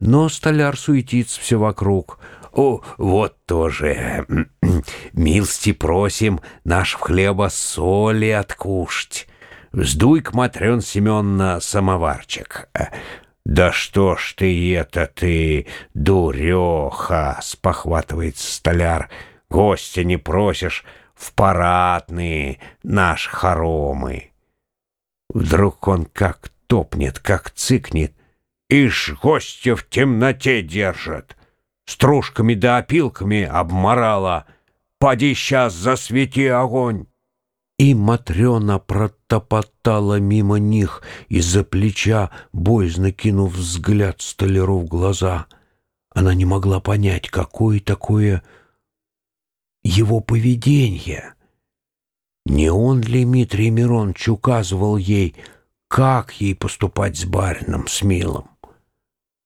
Но столяр суетится все вокруг. «О, вот тоже. Милости просим наш хлеба соли откушать. Вздуй-ка, Матрен Семеновна, самоварчик». «Да что ж ты это ты, дуреха!» — спохватывается столяр. «Гостя не просишь в парадные наши хоромы». Вдруг он как топнет, как цыкнет. Ишь, гостя в темноте держат. Стружками да опилками обморала. Поди сейчас засвети огонь. И Матрена протопотала мимо них, из-за плеча, боязно кинув взгляд столяру в глаза. Она не могла понять, какое такое его поведение. Не он ли, Дмитрий Миронович, указывал ей, как ей поступать с барином, с милым?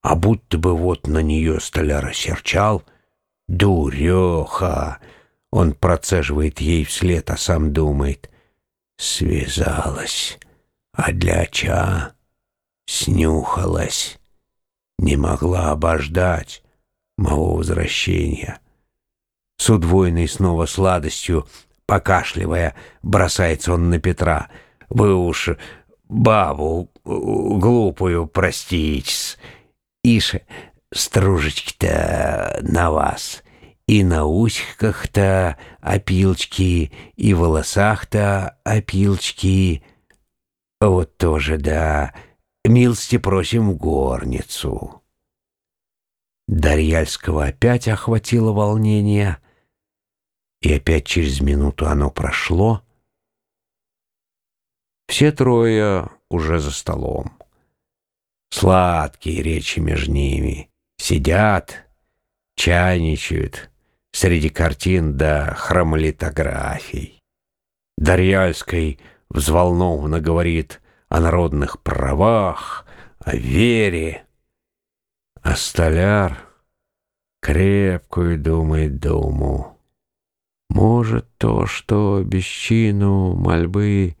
А будто бы вот на нее столяр серчал. «Дуреха!» Он процеживает ей вслед, а сам думает. Связалась, а для ча снюхалась. Не могла обождать моего возвращения. С удвоенной снова сладостью, покашливая, бросается он на Петра. «Вы уж бабу глупую простите, Ише стружечки-то на вас» и на усиках-то опилочки, и волосах-то опилочки. Вот тоже, да, милости просим в горницу. Дарьяльского опять охватило волнение, и опять через минуту оно прошло. Все трое уже за столом. Сладкие речи между ними. Сидят, чайничают, среди картин до хромолитографий. Дарьяльской взволнованно говорит о народных правах, о вере, а столяр крепкую думает думу. Может, то, что бесчину, мольбы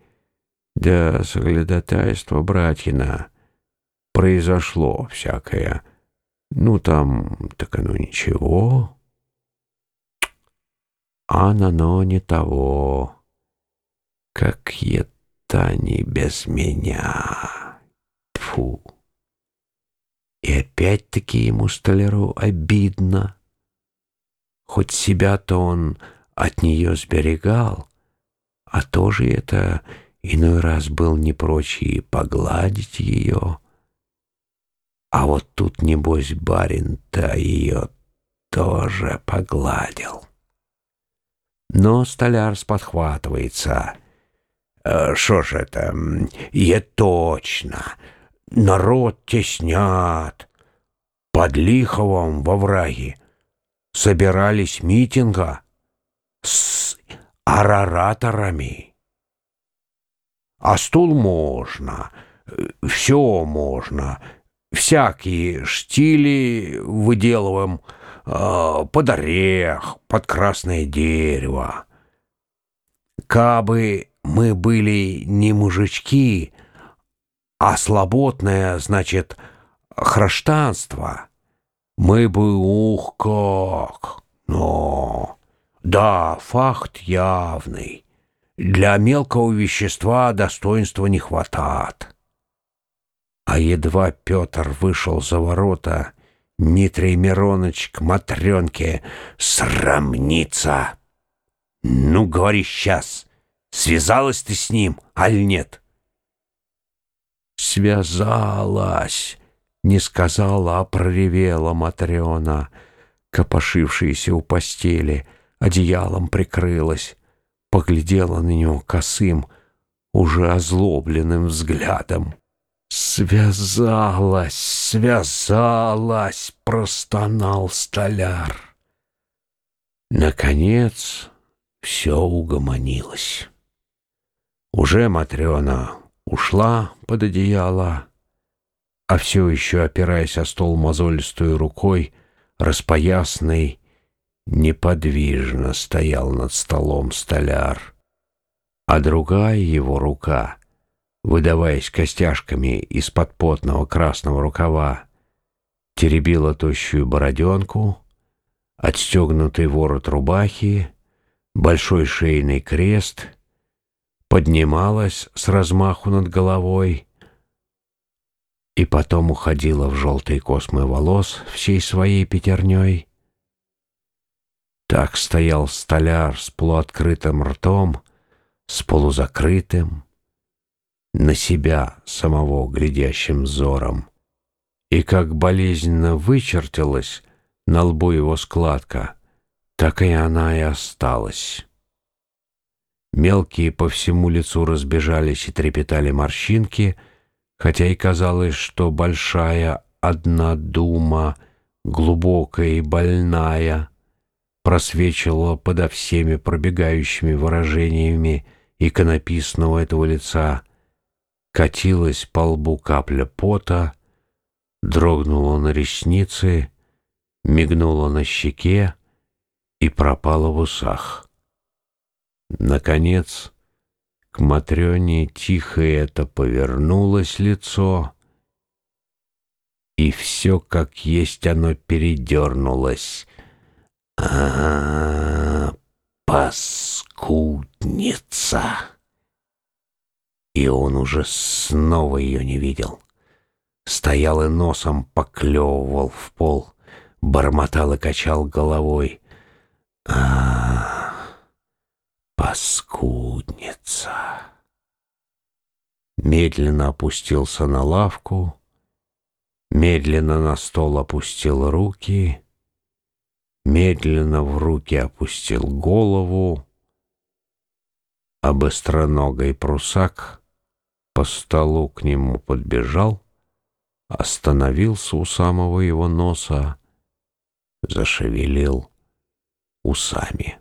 да соглядатайство братьина произошло всякое. Ну, там, так оно ничего а на но не того. Как это не без меня. Тфу. И опять-таки ему столяру обидно. Хоть себя-то он от нее сберегал, а тоже это иной раз был не прочь и погладить ее. А вот тут, небось, барин-то ее тоже погладил. Но столяр сподхватывается. Что «Э, ж это? Е точно. Народ теснят. Под Лиховом во враге собирались митинга с арараторами. А стул можно, все можно, всякие штили выделываем, Э, под орех, под красное дерево. Кабы мы были не мужички, а слаботное, значит, храштанство, мы бы, ух, как, но... Да, факт явный. Для мелкого вещества достоинства не хватает. А едва Петр вышел за ворота Дмитрий Миронович к Матренке срамнится. Ну, говори сейчас, связалась ты с ним, аль нет? Связалась, не сказала, а проревела Матрена, копошившаяся у постели, одеялом прикрылась, поглядела на него косым, уже озлобленным взглядом. «Связалась, связалась!» — простонал столяр. Наконец все угомонилось. Уже Матрена ушла под одеяло, а все еще, опираясь о стол мозолистой рукой, распоясный, неподвижно стоял над столом столяр, а другая его рука — выдаваясь костяшками из-под потного красного рукава, теребила тощую бороденку, отстегнутый ворот рубахи, большой шейный крест, поднималась с размаху над головой и потом уходила в желтые космы волос всей своей пятерней. Так стоял столяр с полуоткрытым ртом, с полузакрытым, на себя самого глядящим взором. И как болезненно вычертилась на лбу его складка, так и она и осталась. Мелкие по всему лицу разбежались и трепетали морщинки, хотя и казалось, что большая одна дума, глубокая и больная, просвечивала подо всеми пробегающими выражениями иконописного этого лица, катилась по лбу капля пота, дрогнула на ресницы, мигнула на щеке и пропала в усах. Наконец, к Матрёне тихо это повернулось лицо, и все как есть оно передернулось. А, паскудница! И он уже снова ее не видел. Стоял и носом поклевывал в пол, бормотал и качал головой. А, Паскудница. Медленно опустился на лавку, медленно на стол опустил руки, медленно в руки опустил голову, а быстроногой прусак по столу к нему подбежал, остановился у самого его носа, зашевелил усами.